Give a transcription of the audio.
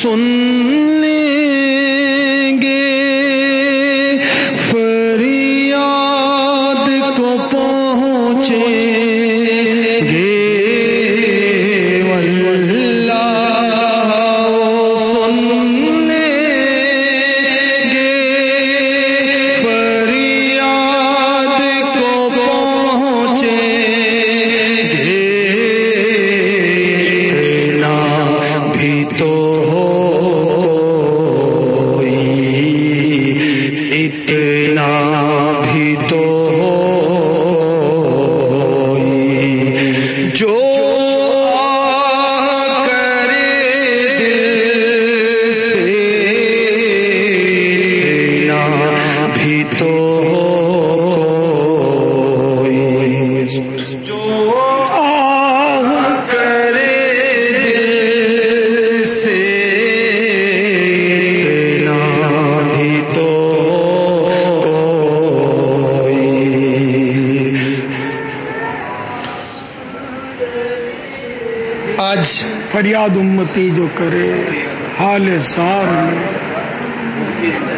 سن بھی تو جو کرے دل سے بھی تو آج فریاد امتی جو کرے، حال سار میں۔